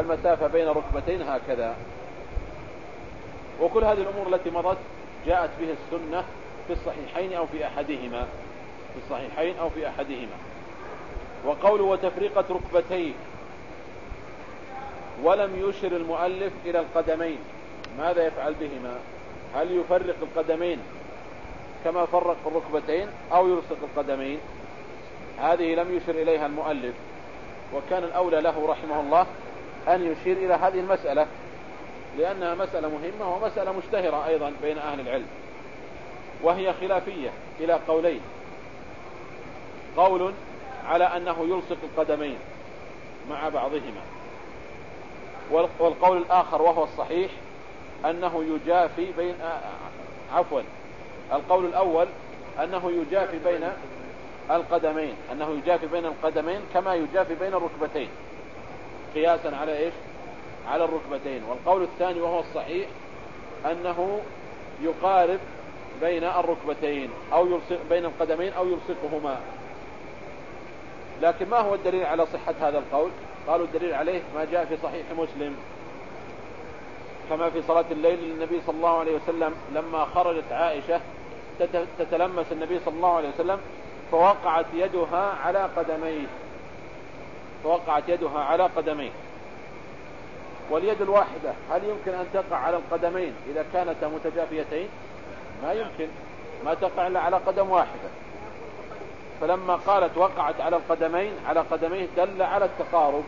المسافة بين ركبتين هكذا. وكل هذه الأمور التي مضت جاءت به السنة في الصحيحين أو في أحدهما. في الصحيحين أو في أحدهما. وقول وتفريقة ركبتين ولم يشر المؤلف إلى القدمين. ماذا يفعل بهما؟ هل يفرق القدمين كما فرق الركبتين أو يلصق القدمين؟ هذه لم يشر إليها المؤلف. وكان الأولى له رحمه الله أن يشير إلى هذه المسألة لأنها مسألة مهمة ومسألة مشتهرة أيضا بين أهل العلم وهي خلافية إلى قولين. قول على أنه يلصق القدمين مع بعضهما والقول الآخر وهو الصحيح أنه يجافي بين عفوا القول الأول أنه يجافي بين القدمين أنه يجافي بين القدمين كما يجافي بين الركبتين. قياسا على إيش؟ على الركبتين. والقول الثاني وهو الصحيح أنه يقارب بين الركبتين أو يلصق بين القدمين أو يلصقهما. لكن ما هو الدليل على صحة هذا القول؟ قالوا الدليل عليه ما جاء في صحيح مسلم. كما في صلاة الليل للنبي صلى الله عليه وسلم لما خرجت عائشة تتلمس النبي صلى الله عليه وسلم فوقعت يدها على قدميه. فوقعت يدها على قدميه. واليد الواحدة هل يمكن أن تقع على القدمين إذا كانتا متجافيتين؟ ما يمكن. ما تقع إلا على قدم واحدة. فلما قالت وقعت على القدمين على قدميه دل على التقارب.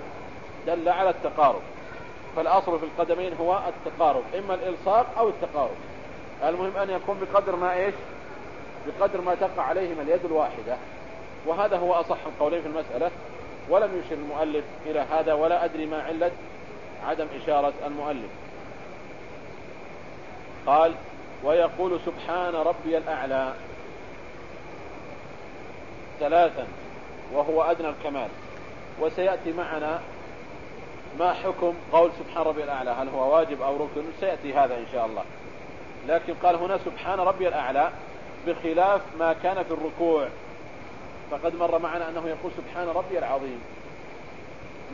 دل على التقارب. فالأصل في القدمين هو التقارب إما الإلصاق أو التقارب. المهم أن يكون بقدر ما إيش؟ بقدر ما تقع عليهما اليد الواحدة. وهذا هو أصح القولين في المسألة. ولم يشر المؤلف إلى هذا ولا أدري ما علة عدم إشارة المؤلف. قال ويقول سبحان ربي الأعلى. ثلاثا وهو أدنى الكمال. وسيأتي معنا ما حكم قول سبحان ربي الأعلى هل هو واجب أو ركن؟ سيأتي هذا إن شاء الله. لكن قال هنا سبحان ربي الأعلى بخلاف ما كان في الركوع. فقد مر معنا أنه يقول سبحان ربي العظيم.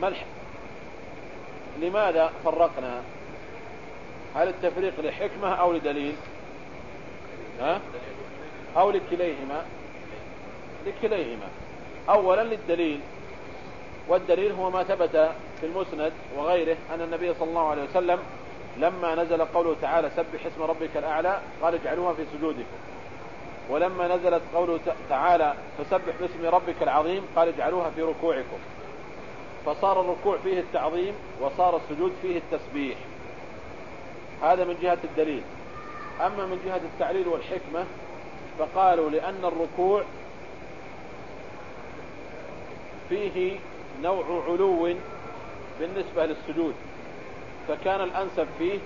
ملح لماذا فرقنا؟ هل التفريق لحكمة أو لدليل؟ ها؟ أو لكليهما؟ لكليهما. أولا للدليل. والدليل هو ما ثبت في المسند وغيره أن النبي صلى الله عليه وسلم لما نزل قوله تعالى سبح اسم ربك الأعلى قال اجعلوها في سجودكم. ولما نزلت قوله تعالى فسبح باسم ربك العظيم قال اجعلوها في ركوعكم. فصار الركوع فيه التعظيم وصار السجود فيه التسبيح. هذا من جهة الدليل. أما من جهة التعليل والحكمة فقالوا لأن الركوع فيه نوع علو بالنسبة للسجود. فكان الأنسب فيه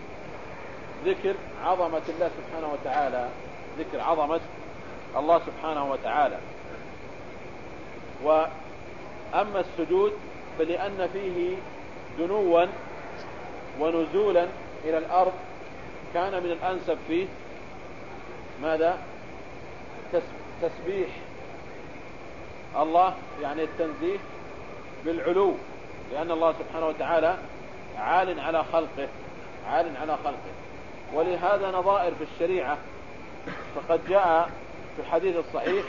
ذكر عظمة الله سبحانه وتعالى ذكر عظمة الله سبحانه وتعالى. وأما السجود فلأن فيه دنوا ونزولا إلى الأرض كان من الأنسب فيه ماذا؟ تسبيح الله يعني التنزيه بالعلو لأن الله سبحانه وتعالى عال على خلقه عال على خلقه. ولهذا نظائر في الشريعة فقد جاء في الحديث الصحيح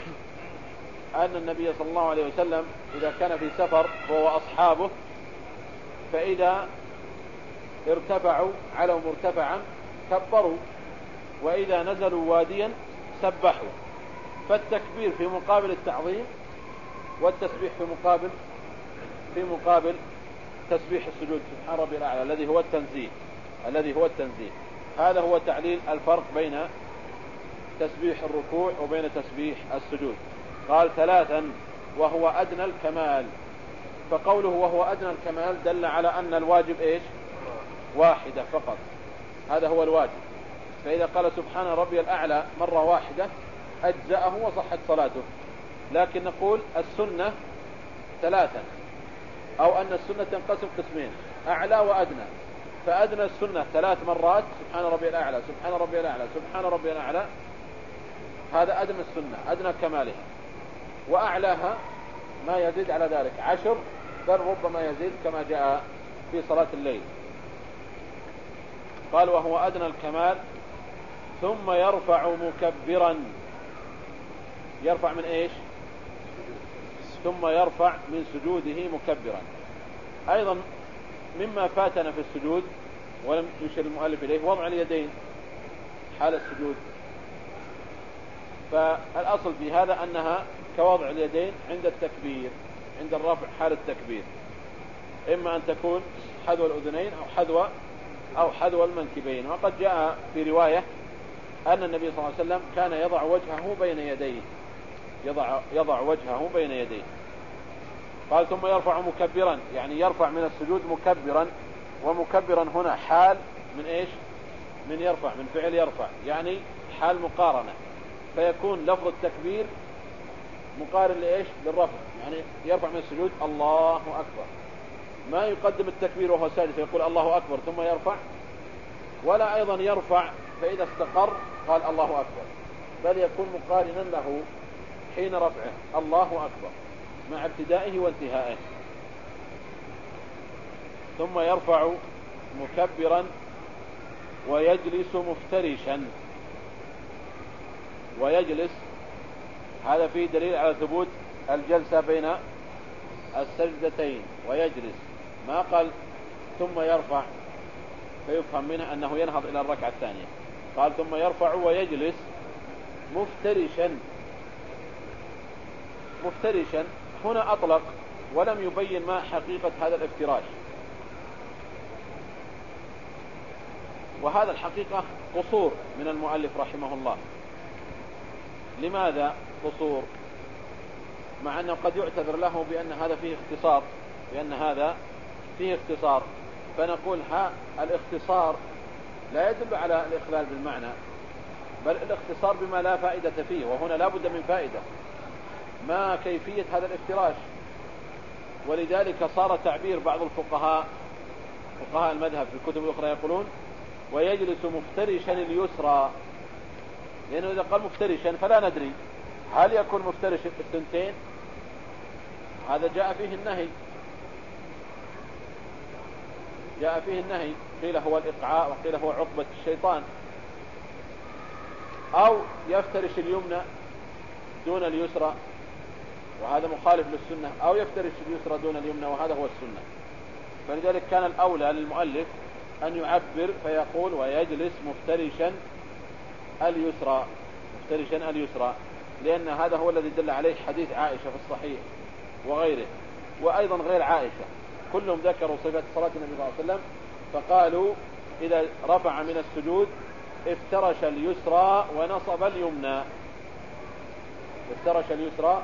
أن النبي صلى الله عليه وسلم إذا كان في سفر هو وأصحابه فإذا ارتفعوا علوا مرتفعا كبروا وإذا نزلوا واديا سبحوا. فالتكبير في مقابل التعظيم والتسبيح في مقابل في مقابل تسبيح السجود. سبحان ربي الأعلى الذي هو التنزيه الذي هو التنزيه. هذا هو تعليل الفرق بين تسبيح الركوع وبين تسبيح السجود. قال ثلاثا وهو أدنى الكمال. فقوله وهو أدنى الكمال دل على أن الواجب إيش؟ واحدة فقط. هذا هو الواجب. فإذا قال سبحان ربي الأعلى مرة واحدة أجزأه وصحت صلاته. لكن نقول السنة ثلاثا أو أن السنة تنقسم قسمين أعلى وأدنى. فأدنى السنة ثلاث مرات سبحان ربي الأعلى سبحان ربي الأعلى سبحان ربي الأعلى. هذا أدنى السنة أدنى كمالها وأعلاها ما يزيد على ذلك. عشر بل ربما يزيد كما جاء في صلاة الليل. قال وهو أدنى الكمال ثم يرفع مكبرا. يرفع من إيش؟ ثم يرفع من سجوده مكبرا. أيضا مما فاتنا في السجود ولم يشر المؤلف إليه وضع اليدين حال السجود. فالأصل في هذا أنها كوضع اليدين عند التكبير عند الرفع حال التكبير. إما أن تكون حذو الأذنين أو حذو أو حذو المنكبين. وقد جاء في رواية أن النبي صلى الله عليه وسلم كان يضع وجهه بين يديه. يضع, يضع وجهه بين يديه. قال ثم يرفع مكبرا. يعني يرفع من السجود مكبرا. ومكبرا هنا حال من إيش؟ من يرفع من فعل يرفع. يعني حال مقارنة. فيكون لفظ التكبير مقارن لإيش؟ للرفع يعني يرفع من السجود الله أكبر. ما يقدم التكبير وهو ساجد فيقول الله أكبر ثم يرفع. ولا أيضا يرفع فإذا استقر قال الله أكبر. بل يكون مقارنا له حين رفعه. الله أكبر. مع ابتدائه وانتهائه. ثم يرفع مكبرا ويجلس مفترشا. ويجلس. هذا فيه دليل على ثبوت الجلسة بين السجدتين ويجلس. ما قال ثم يرفع فيفهم منه أنه ينهض إلى الركعة الثانية. قال ثم يرفع ويجلس مفترشا. مفترشا. هنا أطلق ولم يبين ما حقيقة هذا الافتراش. وهذا الحقيقة قصور من المؤلف رحمه الله. لماذا قصور؟ مع أنه قد يعتذر له بأن هذا فيه اختصار بأن هذا فيه اختصار. فنقول ها الاختصار لا يدل على الإخلال بالمعنى بل الاختصار بما لا فائدة فيه وهنا لا بد من فائدة. ما كيفية هذا الافتراش؟ ولذلك صار تعبير بعض الفقهاء فقهاء المذهب في الكتب الأخرى يقولون ويجلس مفترشا اليسرى. لأنه إذا قال مفترشا فلا ندري. هل يكون مفترش الثنتين؟ هذا جاء فيه النهي. جاء فيه النهي. قيل هو الإقعاء وقيل هو عقبة الشيطان. أو يفترش اليمنى دون اليسرى وهذا مخالف للسنة. أو يفترش اليسرى دون اليمنى وهذا هو السنة. فلذلك كان الأولى للمؤلف أن يعبر فيقول ويجلس مفترشا اليسرى. مفترشا اليسرى. لأن هذا هو الذي دل عليه حديث عائشة في الصحيح وغيره وأيضا غير عائشة. كلهم ذكروا صفة صلاة النبي صلى الله عليه وسلم فقالوا إذا رفع من السجود افترش اليسرى ونصب اليمنى. افترش اليسرى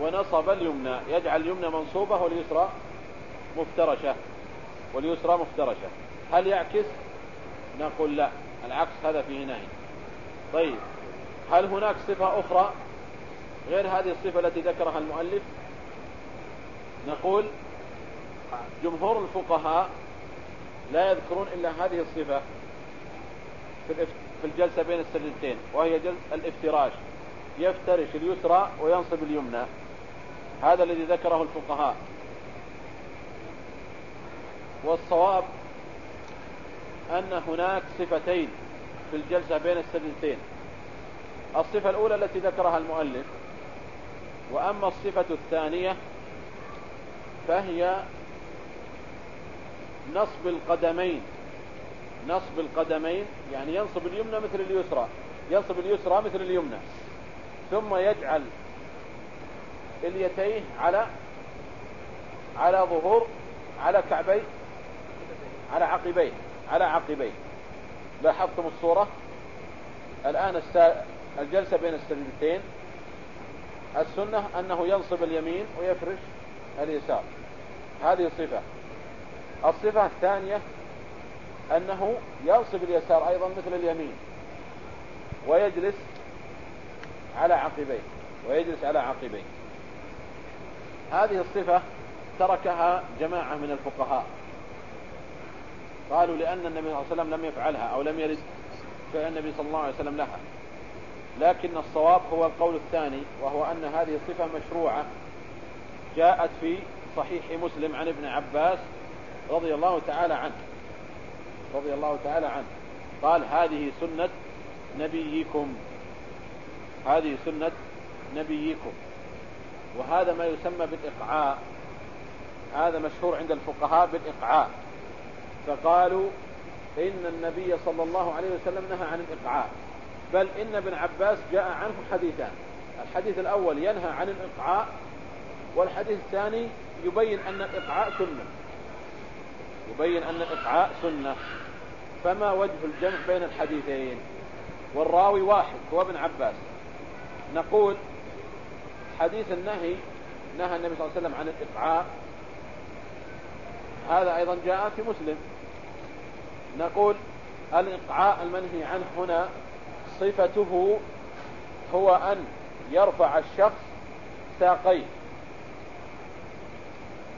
ونصب اليمنى. يجعل اليمنى منصوبة واليسرى مفترشة. واليسرى مفترشة. هل يعكس؟ نقول لا. العكس هذا فيه نهي. طيب. هل هناك صفة أخرى غير هذه الصفة التي ذكرها المؤلف؟ نقول جمهور الفقهاء لا يذكرون إلا هذه الصفة في الجلسة بين السجدتين وهي جلسة الافتراش. يفترش اليسرى وينصب اليمنى. هذا الذي ذكره الفقهاء. والصواب أن هناك صفتين. في الجلسة بين السجدتين الصفة الأولى التي ذكرها المؤلف وأما الصفة الثانية فهي نصب القدمين. نصب القدمين يعني ينصب اليمنى مثل اليسرى ينصب اليسرى مثل اليمنى ثم يجعل اليتيه على على ظهور على كعبيه على عقبيه على عقبيه. لاحظتم الصورة؟ الآن الجلسة بين السجدتين. السنة أنه ينصب اليمين ويفرش اليسار. هذه صفة الصفة الثانية أنه ينصب اليسار أيضا مثل اليمين ويجلس على عقبيه ويجلس على عقبيه. هذه الصفة تركها جماعة من الفقهاء. قالوا لأن النبي صلى الله عليه وسلم لم يفعلها أو لم يرد فعل النبي صلى الله عليه وسلم لها. لكن الصواب هو القول الثاني وهو أن هذه الصفة مشروعة جاءت في صحيح مسلم عن ابن عباس رضي الله تعالى عنه. رضي الله تعالى عنه. قال هذه سنة نبيكم. هذه سنة نبيكم. وهذا ما يسمى بالإقعاء. هذا مشهور عند الفقهاء بالإقعاء. فقالوا إن النبي صلى الله عليه وسلم نهى عن الإقعاء بل إن ابن عباس جاء عنه حديثان. الحديث الأول ينهى عن الإقعاء والحديث الثاني يبين أن الإقعاء سنة. يبين أن الإقعاء سنة. فما وجه الجمع بين الحديثين؟ والراوي واحد هو ابن عباس. نقول حديث النهي نهى النبي صلى الله عليه وسلم عن الإقعاء هذا أيضا جاء في مسلم. نقول الإقعاء المنهي عنه هنا صفته هو أن يرفع الشخص ساقيه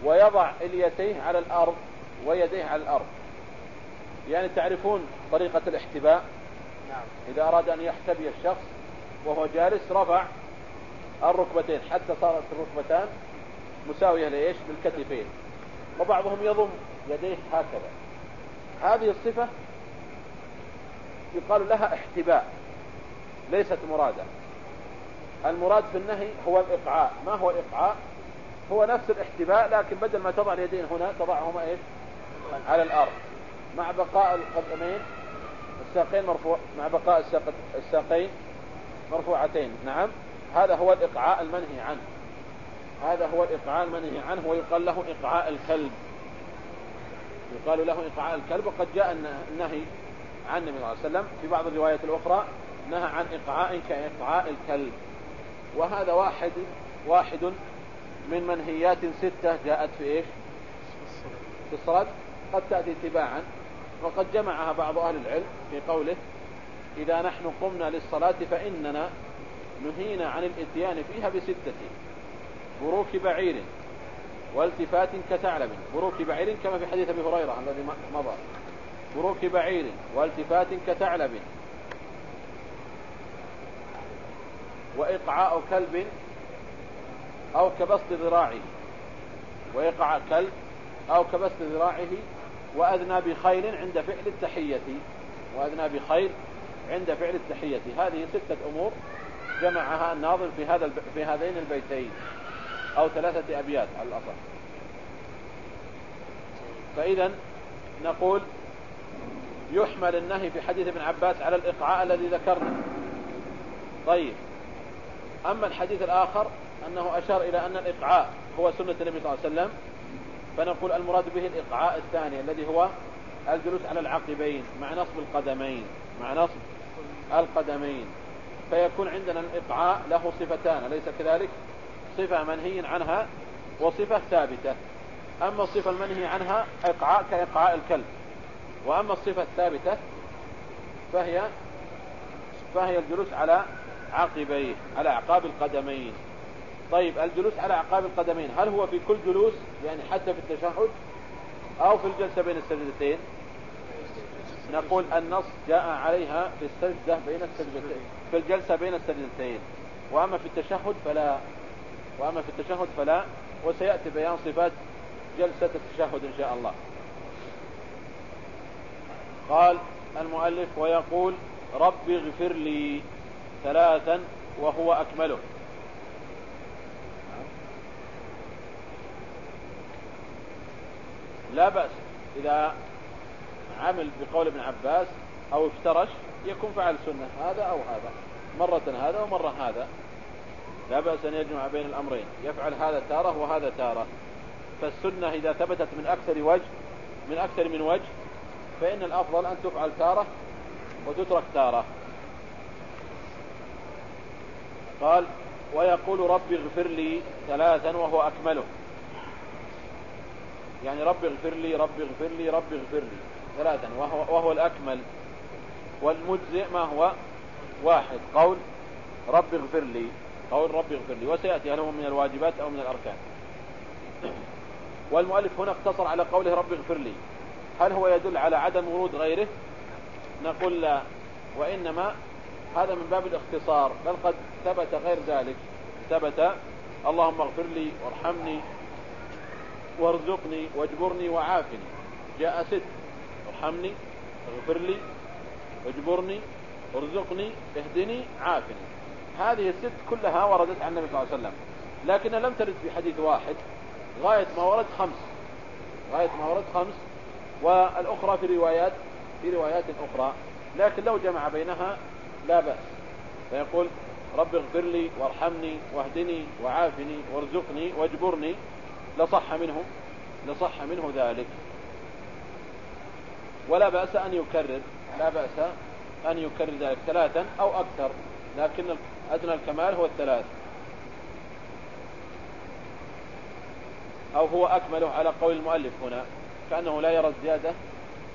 ويضع إليتيه على الأرض ويديه على الأرض. يعني تعرفون طريقة الاحتباء؟ نعم. إذا أراد أن يحتبي الشخص وهو جالس رفع الركبتين حتى صارت الركبتان مساوية لإيش؟ بالكتفين. وبعضهم يضم يديه هكذا. هذه الصفة يقال لها احتباء ليست مرادة. المراد في النهي هو الإقعاء. ما هو الإقعاء؟ هو نفس الاحتباء لكن بدل ما تضع اليدين هنا تضعهما إيش؟ على الأرض. مع بقاء القدمين الساقين مرفوع مع بقاء الساقين مرفوعتين. نعم. هذا هو الإقعاء المنهي عنه. هذا هو الإقعاء المنهي عنه ويقال له إقعاء الكلب. يقال له إقعاء الكلب وقد جاء النهي عن النبي صلى الله عليه وسلم في بعض الروايات الأخرى نهى عن إقعاء كإقعاء الكلب. وهذا واحد واحد من منهيات ستة جاءت في إيش؟ في الصلاة. قد تأتي تباعا وقد جمعها بعض أهل العلم في قوله إذا نحن قمنا للصلاة فإننا نهينا عن الإتيان فيها بستة. بروك بعير والتفات كثعلب. بروك بعير كما في حديث أبي هريرة الذي مضى. بروك بعير والتفات كثعلب. وإقعاء كلب أو كبسط ذراعه. ويقع كلب أو كبسط ذراعه وأذنى بخير عند فعل التحية. وأذنى بخير عند فعل التحية. هذه ستة أمور جمعها الناظر في هذا في هذين البيتين. أو ثلاثة أبيات على الأصل فإذا نقول يحمل النهي في حديث ابن عباس على الإقعاء الذي ذكرنا. طيب. أما الحديث الآخر أنه أشار إلى أن الإقعاء هو سنة النبي صلى الله عليه وسلم فنقول المراد به الإقعاء الثاني الذي هو الجلوس على العقبين مع نصب القدمين مع نصب القدمين. فيكون عندنا الإقعاء له صفتان أليس كذلك؟ صفة منهي عنها وصفة ثابتة. أما الصفة المنهي عنها إقعاء كإقعاء الكلب. وأما الصفة الثابتة فهي فهي الجلوس على عقبيه على أعقاب القدمين. طيب الجلوس على أعقاب القدمين هل هو في كل جلوس؟ يعني حتى في التشهد أو في الجلسة بين السجدتين؟ نقول النص جاء عليها في السجدة بين السجدتين في الجلسة بين السجدتين. وأما في التشهد فلا. وأما في التشهد فلا وسيأتي بيان صفات جلسة التشهد إن شاء الله. قال المؤلف ويقول رب اغفر لي ثلاثا وهو أكمله. لا بأس إذا عمل بقول ابن عباس أو افترش يكون فعل سنة هذا أو هذا مرة هذا ومرة هذا. لا بأس أن يجمع بين الأمرين يفعل هذا تارة وهذا تارة. فالسنة إذا ثبتت من أكثر وجه من أكثر من وجه فإن الأفضل أن تفعل تارة وتترك تارة. قال ويقول رب اغفر لي ثلاثا وهو أكمله. يعني رب اغفر لي رب اغفر لي رب اغفر لي. ثلاثا وهو, وهو الأكمل. والمجزئ ما هو؟ واحد. قول رب اغفر لي. قول رب اغفر لي وسيأتي هل هو من الواجبات أو من الأركان. والمؤلف هنا اقتصر على قوله رب اغفر لي. هل هو يدل على عدم ورود غيره؟ نقول لا. وإنما هذا من باب الاختصار. بل قد ثبت غير ذلك. ثبت اللهم اغفر لي وارحمني وارزقني واجبرني وعافني. جاء ست ارحمني اغفر لي اجبرني ارزقني اهدني عافني. هذه الست كلها وردت عن النبي صلى الله عليه وسلم. لكنها لم ترد في حديث واحد. غاية ما ورد خمس. غاية ما ورد خمس. والأخرى في روايات في روايات أخرى. لكن لو جمع بينها لا بأس. فيقول رب اغفر لي وارحمني واهدني وعافني وارزقني واجبرني لصح منه لصح منه ذلك. ولا بأس أن يكرر لا بأس أن يكرر ذلك ثلاثا أو أكثر. لكن أدنى الكمال هو الثلاث. أو هو أكمله على قول المؤلف هنا كأنه لا يرى الزيادة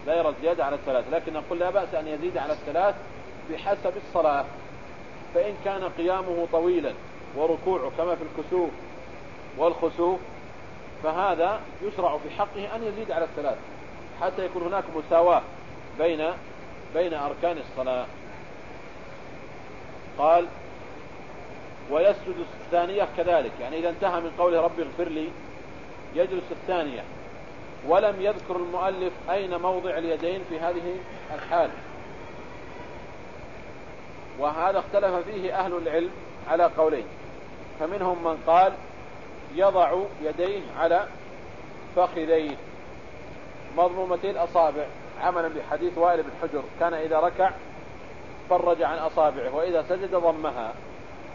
لا يرى الزيادة على الثلاث. لكن نقول لا بأس أن يزيد على الثلاث بحسب الصلاة. فإن كان قيامه طويلا وركوعه كما في الكسوف والخسوف فهذا يشرع في حقه أن يزيد على الثلاث. حتى يكون هناك مساواة بين بين أركان الصلاة. قال ويسجد الثانية كذلك. يعني إذا انتهى من قوله ربي اغفر لي يجلس الثانية. ولم يذكر المؤلف أين موضع اليدين في هذه الحال. وهذا اختلف فيه أهل العلم على قولين. فمنهم من قال يضع يديه على فخذيه مضمومتي الأصابع عملا بحديث وائل بن حجر. كان إذا ركع فرج عن أصابعه وإذا سجد ضمها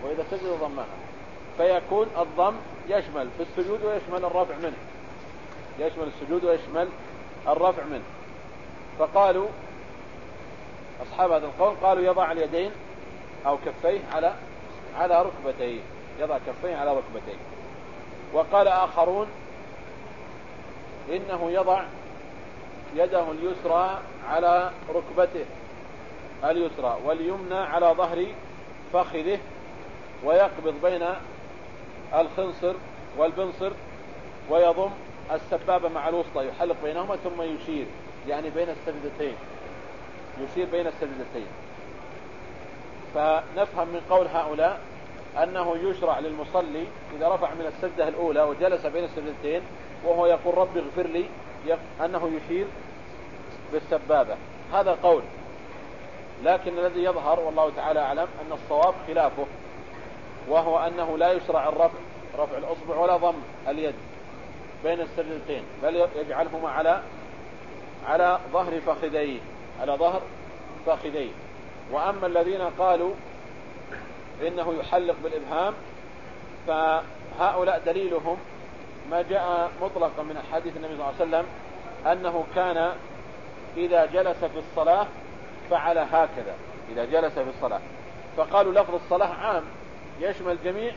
وإذا سجد ضمها. فيكون الضم يشمل في السجود ويشمل الرفع منه. يشمل السجود ويشمل الرفع منه. فقالوا أصحاب هذا القول قالوا يضع اليدين أو كفيه على على ركبتيه. يضع كفيه على ركبتيه. وقال آخرون إنه يضع يده اليسرى على ركبته. اليسرى واليمنى على ظهر فخذه ويقبض بين الخنصر والبنصر ويضم السبابة مع الوسطى يحلق بينهما ثم يشير يعني بين السجدتين. يشير بين السجدتين. فنفهم من قول هؤلاء أنه يشرع للمصلي إذا رفع من السجدة الأولى وجلس بين السجدتين وهو يقول ربي اغفر لي أنه يشير بالسبابة. هذا قول. لكن الذي يظهر والله تعالى أعلم أن الصواب خلافه وهو أنه لا يشرع الرفع رفع الأصبع ولا ضم اليد بين السجدتين بل يجعلهما على على ظهر فخذيه على ظهر فخذيه. وأما الذين قالوا إنه يحلق بالإبهام فهؤلاء دليلهم ما جاء مطلقا من حديث النبي صلى الله عليه وسلم أنه كان إذا جلس في الصلاة فعل هكذا إذا جلس في الصلاة. فقالوا لفظ الصلاة عام يشمل جميع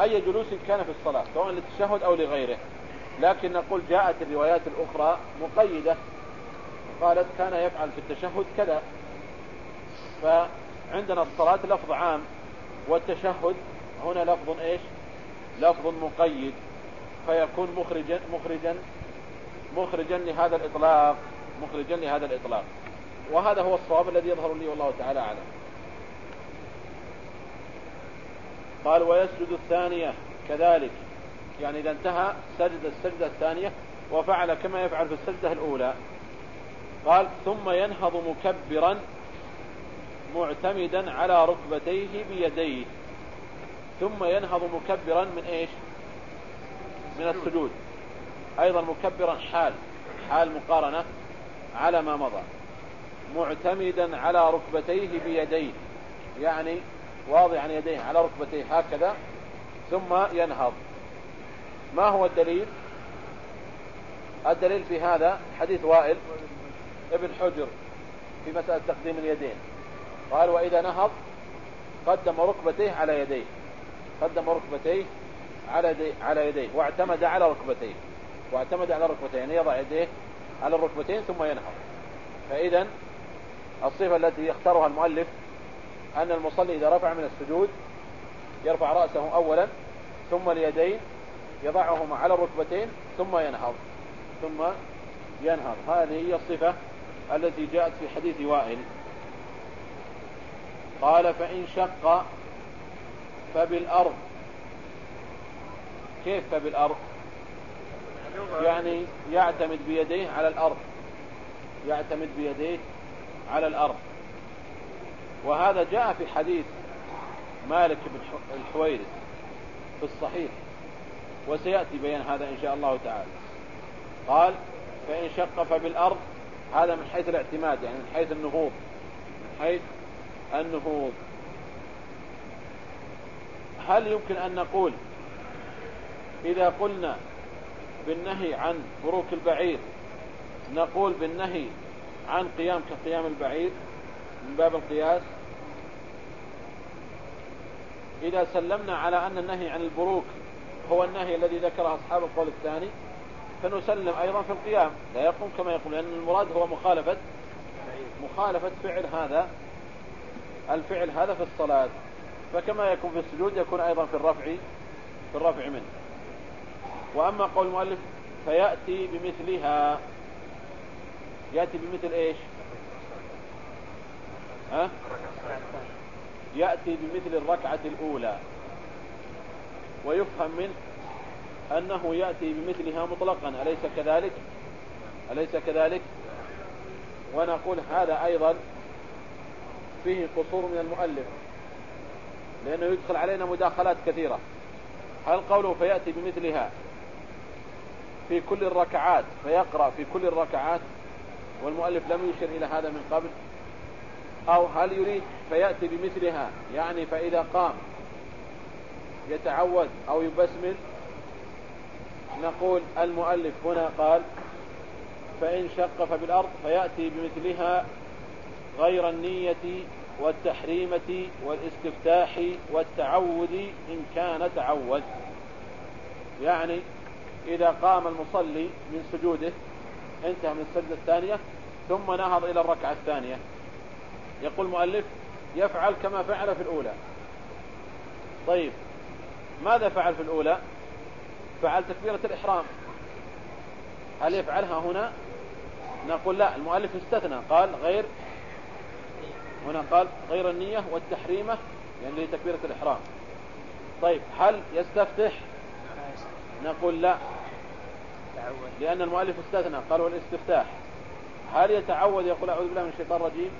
أي جلوس كان في الصلاة سواء للتشهد أو لغيره. لكن نقول جاءت الروايات الأخرى مقيدة. قالت كان يفعل في التشهد كذا. فعندنا الصلاة لفظ عام والتشهد هنا لفظ إيش؟ لفظ مقيد. فيكون مخرجا مخرجا مخرجا لهذا الإطلاق مخرجا لهذا الإطلاق. وهذا هو الصواب الذي يظهر لي والله تعالى أعلم. قال ويسجد الثانية كذلك. يعني إذا انتهى سجد السجدة الثانية وفعل كما يفعل في السجدة الأولى. قال ثم ينهض مكبرا معتمدا على ركبتيه بيديه. ثم ينهض مكبرا من إيش؟ من السجود. أيضا مكبرا حال. حال مقارنة على ما مضى. معتمدا على ركبتيه بيديه يعني واضعا يديه على ركبتيه هكذا ثم ينهض. ما هو الدليل؟ الدليل في هذا حديث وائل ابن حجر في مسألة تقديم اليدين. قال وإذا نهض قدم ركبتيه على يديه قدم ركبتيه على يديه, على يديه واعتمد على ركبتيه واعتمد على ركبتيه يعني يضع يديه على الركبتين ثم ينهض. فإذا الصفة التي يختارها المؤلف أن المصلي إذا رفع من السجود يرفع رأسه أولا ثم اليدين يضعهما على الركبتين ثم ينهض ثم ينهض. هذه هي الصفة التي جاءت في حديث وائل. قال فإن شق فبالأرض. كيف فبالأرض؟ يعني يعتمد بيديه على الأرض. يعتمد بيديه على الأرض. وهذا جاء في حديث مالك بن الحويرث في الصحيح. وسيأتي بيان هذا إن شاء الله تعالى. قال فإن شق فبالأرض هذا من حيث الاعتماد يعني من حيث النهوض من حيث النهوض. هل يمكن أن نقول إذا قلنا بالنهي عن بروك البعير نقول بالنهي عن قيام كقيام البعير من باب القياس. إذا سلمنا على أن النهي عن البروك هو النهي الذي ذكره أصحاب القول الثاني فنسلم أيضا في القيام. لا يقوم كما يقول لأن المراد هو مخالفة مخالفة فعل هذا الفعل هذا في الصلاة. فكما يكون في السجود يكون أيضا في الرفع في الرفع منه. وأما قول المؤلف فيأتي بمثلها. يأتي بمثل إيش؟ ها؟ يأتي بمثل الركعة الأولى. ويفهم منه أنه يأتي بمثلها مطلقا. أليس كذلك؟ أليس كذلك؟ ونقول هذا أيضا فيه قصور من المؤلف لأنه يدخل علينا مداخلات كثيرة. هل قوله فيأتي بمثلها في كل الركعات فيقرأ في كل الركعات؟ والمؤلف لم يشر إلى هذا من قبل. أو هل يريد فيأتي بمثلها؟ يعني فإذا قام يتعوذ أو يبسمل نقول المؤلف هنا قال فإن شق فبالأرض فيأتي بمثلها غير النية والتحريمة والاستفتاح والتعوذ إن كان تعوذ. يعني إذا قام المصلي من سجوده انتهى من السجدة الثانية ثم نهض إلى الركعة الثانية. يقول المؤلف يفعل كما فعل في الأولى. طيب ماذا فعل في الأولى؟ فعل تكبيرة الإحرام. هل يفعلها هنا؟ نقول لا المؤلف استثنى قال غير هنا قال غير النية والتحريمة يعني لتكبيرة الإحرام. طيب هل يستفتح؟ نقول لا. لأن المؤلف استثنى قال والاستفتاح هل يتعود يقول أعوذ بالله من الشيطان الرجيم.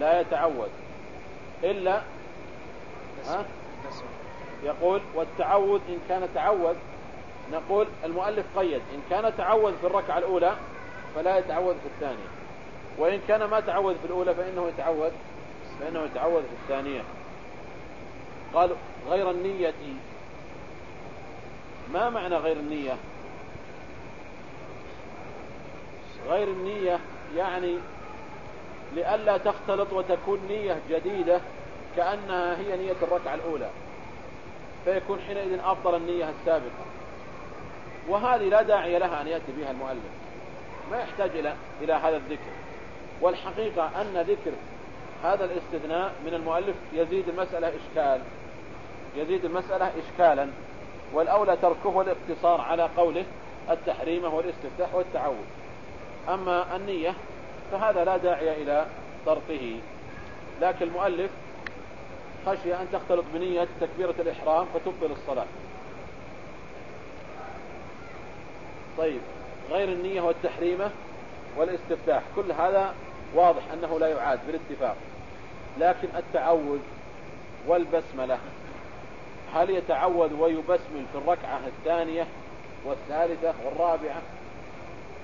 لا يتعود إلا ها؟ يقول والتعود إن كان تعود نقول المؤلف قيد إن كان تعود في الركعة الأولى فلا يتعود في الثانية. وإن كان ما تعود في الأولى فإنه يتعود فإنه يتعود في الثانية. قال غير النية. ما معنى غير النية؟ غير النية يعني لئلا تختلط وتكون نية جديدة كأنها هي نية الركعة الأولى. فيكون حينئذ أفضل النية السابقة. وهذه لا داعي لها أن يأتي بها المؤلف. ما يحتاج إلى إلى هذا الذكر. والحقيقة أن ذكر هذا الاستثناء من المؤلف يزيد المسألة إشكال. يزيد المسألة إشكالا. والأولى تركه والاقتصار على قوله التحريمة والاستفتاح والتعود. أما النية فهذا لا داعي إلى طرقه. لكن المؤلف خشي أن تختلط بنية تكبيرة الإحرام فتبطل الصلاة. طيب غير النية والتحريمة والاستفتاح كل هذا واضح أنه لا يعاد بالاتفاق. لكن التعوذ والبسملة هل يتعوذ ويبسمل في الركعة الثانية والثالثة والرابعة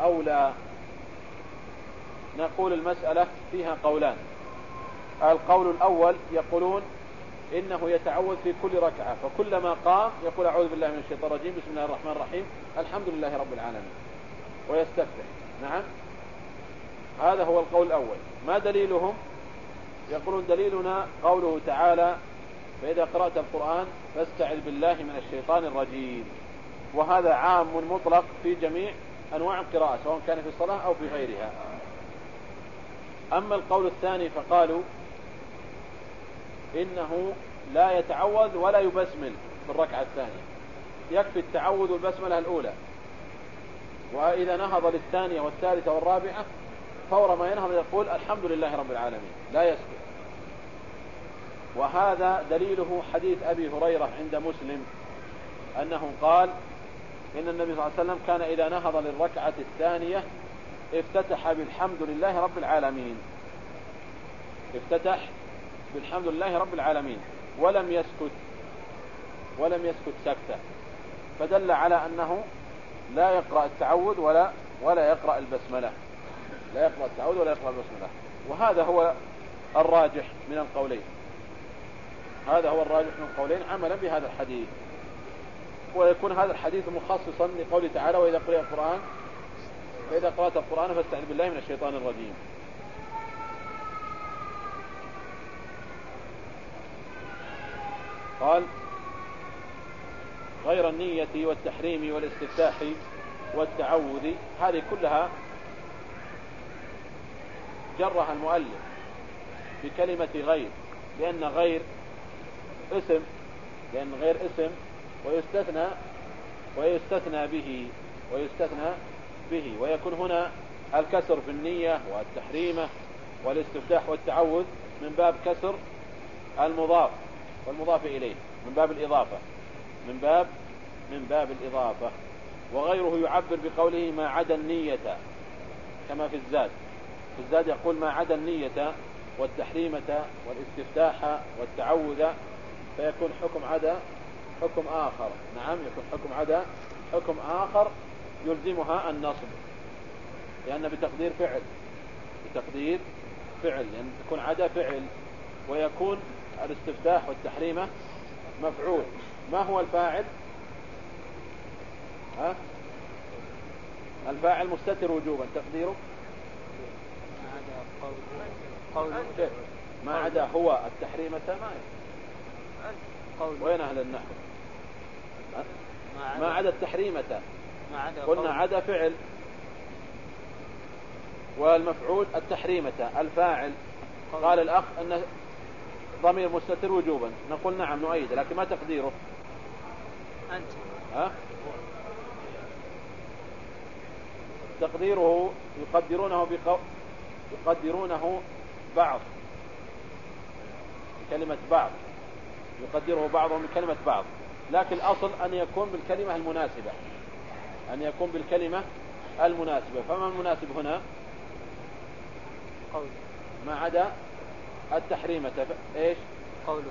أو لا؟ نقول المسألة فيها قولان. القول الأول يقولون إنه يتعوذ في كل ركعة فكلما قام يقول أعوذ بالله من الشيطان الرجيم بسم الله الرحمن الرحيم الحمد لله رب العالمين. ويستفتح. نعم. هذا هو القول الأول. ما دليلهم؟ يقولون دليلنا قوله تعالى فإذا قرأت القرآن فاستعذ بالله من الشيطان الرجيم وهذا عام مطلق في جميع أنواع القراءة سواء كان في الصلاة أو في غيرها. أما القول الثاني فقالوا إنه لا يتعوذ ولا يبسمل في الركعة الثانية. يكفي التعوذ والبسملة الأولى. وإذا نهض للثانية والثالثة والرابعة فور ما ينهض يقول الحمد لله رب العالمين. لا يسكت. وهذا دليله حديث أبي هريرة عند مسلم أنه قال إن النبي صلى الله عليه وسلم كان إذا نهض للركعة الثانية افتتح بالحمد لله رب العالمين. افتتح بالحمد لله رب العالمين. ولم يسكت ولم يسكت سكتة. فدل على أنه لا يقرأ التعود ولا ولا يقرأ البسملة. لا يقرأ التعود ولا يقرأ البسملة. وهذا هو الراجح من القولين. هذا هو الراجح من القولين عملا بهذا الحديث. ويكون هذا الحديث مخصصا لقوله تعالى وإذا قرأ القرآن فإذا قرأت القرآن فاستعذ بالله من الشيطان الرجيم. قال غير النية والتحريم والاستفتاح والتعوذ هذه كلها جرها المؤلف بكلمة غير لأن غير اسم لأن غير اسم ويستثنى ويستثنى به ويستثنى به ويكون هنا الكسر في النية والتحريمة والاستفتاح والتعوذ من باب كسر المضاف والمضاف إليه من باب الإضافة من باب من باب الإضافة. وغيره يعبر بقوله ما عدا النية كما في الزاد. في الزاد يقول ما عدا النية والتحريمة والاستفتاح والتعوذ فيكون حكم عدا حكم آخر. نعم يكون حكم عدا حكم آخر يلزمها النصب لأن بتقدير فعل بتقدير فعل لأن تكون عدا فعل ويكون الاستفتاح والتحريمة مفعول. ما هو الفاعل؟ ها؟ الفاعل مستتر وجوبا تقديره؟ ما عدا هو التحريمة ما وين أهل النحو؟ ما عدا التحريمة قلنا عدا فعل. والمفعول التحريمة الفاعل. قال الأخ أن ضمير مستتر وجوبا. نقول نعم نؤيد لكن ما تقديره. أنت. ها؟ تقديره يقدرونه بقو... يقدرونه بعض. كلمة بعض. يقدره بعضهم بكلمة بعض. لكن الأصل أن يكون بالكلمة المناسبة. أن يكون بالكلمة المناسبة. فما المناسب هنا؟ قول. ما عدا التحريمة إيش؟ قول.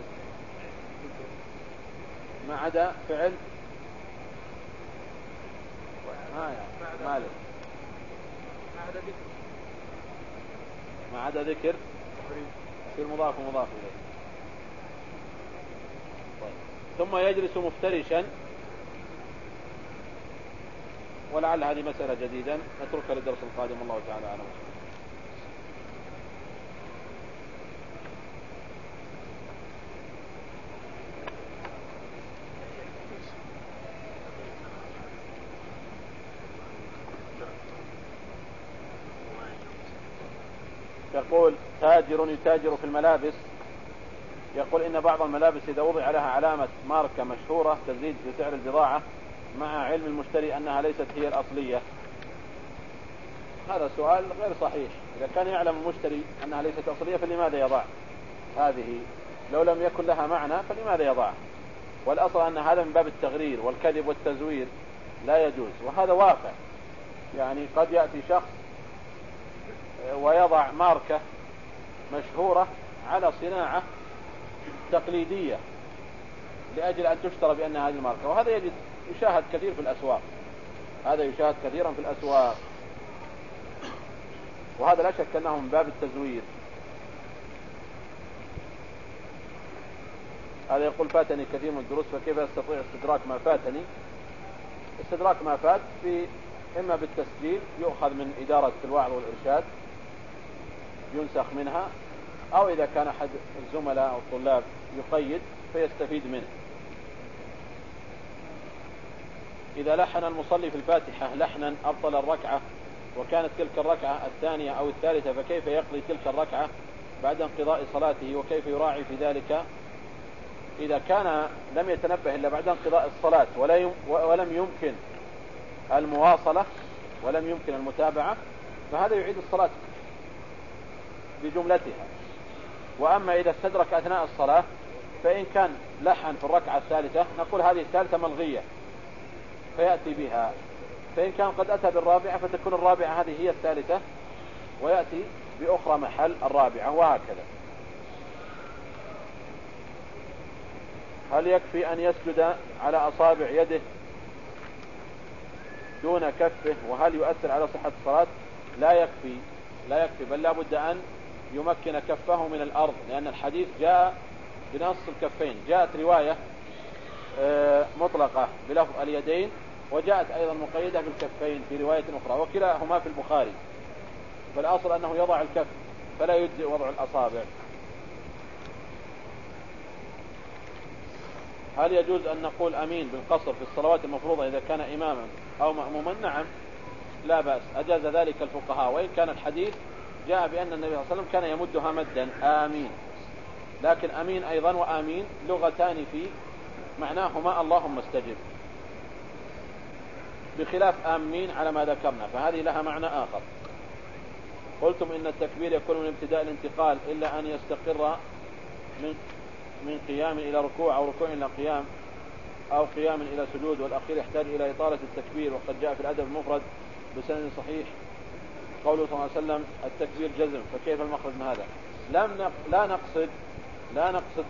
ما عدا فعل؟ ما مالك ما عدا ذكر. يصير مضاف ومضاف إليه. طيب. ثم يجلس مفترشا. ولعل هذه مسألة جديدة. نتركها للدرس القادم. الله تعالى أعلم. يقول تاجر يتاجر في الملابس. يقول إن بعض الملابس إذا وضع لها علامة ماركة مشهورة تزيد في سعر البضاعة. مع علم المشتري أنها ليست هي الأصلية. هذا سؤال غير صحيح. إذا كان يعلم المشتري أنها ليست أصلية فلماذا يضع؟ هذه لو لم يكن لها معنى فلماذا يضعها والأصل أن هذا من باب التغرير والكذب والتزوير لا يجوز. وهذا واقع. يعني قد يأتي شخص ويضع ماركة مشهورة على صناعة تقليدية لأجل أن تشترى بأن هذه الماركة. وهذا يجد يشاهد كثير في الأسواق. هذا يشاهد كثيرا في الأسواق. وهذا لا شك أنه من باب التزوير. هذا يقول فاتني كثير من الدروس فكيف استطيع استدراك ما فاتني؟ استدراك ما فات في إما بالتسجيل يؤخذ من إدارة الوعظ والإرشاد ينسخ منها أو إذا كان أحد الزملاء أو الطلاب يقيد فيستفيد منه. إذا لحن المصلي في الفاتحة لحنا أبطل الركعة وكانت تلك الركعة الثانية أو الثالثة فكيف يقضي تلك الركعة بعد انقضاء صلاته؟ وكيف يراعي في ذلك؟ إذا كان لم يتنبه إلا بعد انقضاء الصلاة ولم يمكن المواصلة ولم يمكن المتابعة فهذا يعيد الصلاة بجملتها. وأما إذا استدرك أثناء الصلاة فإن كان لحن في الركعة الثالثة نقول هذه الثالثة ملغية. فيأتي بها. فإن كان قد أتى بالرابعة فتكون الرابعة هذه هي الثالثة ويأتي بأخرى محل الرابعة وهكذا. هل يكفي أن يسجد على أصابع يده دون كفه؟ وهل يؤثر على صحة الصلاة؟ لا يكفي لا يكفي بل لا بد أن يمكن كفه من الأرض لأن الحديث جاء بنص الكفين جاءت رواية آه، مطلقة بلفظ اليدين وجاءت أيضا مقيدة بالكفين في رواية أخرى وكلاهما في البخاري. فالأصل أنه يضع الكف فلا يجزئ وضع الأصابع. هل يجوز أن نقول أمين بالقصر في الصلوات المفروضة إذا كان إماما أو مأموما؟ نعم لا بأس. أجاز ذلك الفقهاء. وإن كان الحديث جاء بأن النبي صلى الله عليه وسلم كان يمدها مدا. آمين. لكن أمين أيضا وآمين لغتان في معناهما اللهم استجب. بخلاف آمين على ما ذكرنا فهذه لها معنى آخر. قلتم إن التكبير يكون من ابتداء الانتقال إلا أن يستقر من من قيام إلى ركوع أو ركوع إلى قيام أو قيام إلى سجود والأخير يحتاج إلى إطالة التكبير وقد جاء في الأدب المفرد بسند صحيح قوله صلى الله عليه وسلم التكبير جزم فكيف المخرج من هذا؟ لم لا نقصد لا نقصد